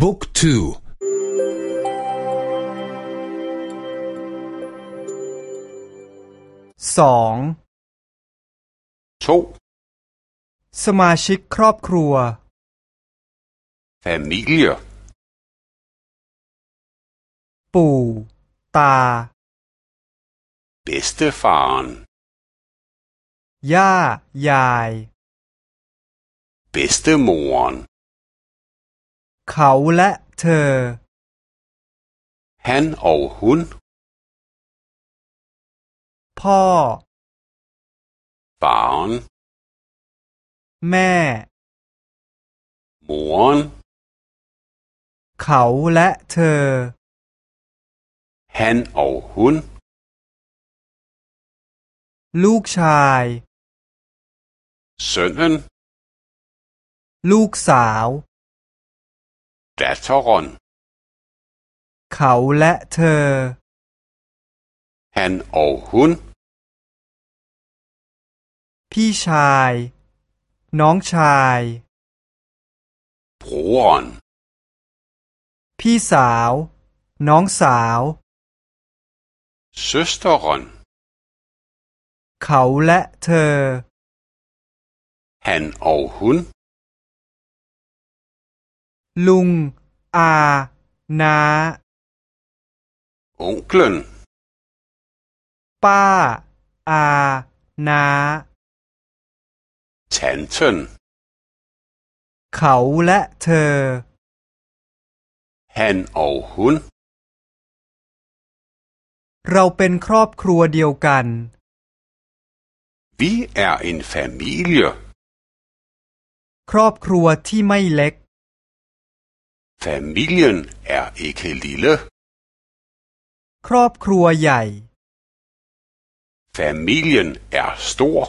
บุ๊กทูสองสมาชิกครอบครัว familie ปู่ ตา bedstefaren ย่า ยาย bedstemoren เขาและเธอ han og hun พ่อ faren แม่ moren เขาและเธอ han og hun ลูกชาย sønnen ลูกสาว datteren เขาและเธอ han og hun พี่ชาย น้องชาย broderen พี่สาว น้องสาว søsteren เขาและเธอ han og hun ลุง อาน้า onklen ป้า อาน้า tanten เขาและเธอ han og hun เราเป็นครอบครัวเดียวกัน vi er en familie ครอบครัวที่ไม่เล็ก familien er ikke lille ครอบครัวใหญ่ familien er stor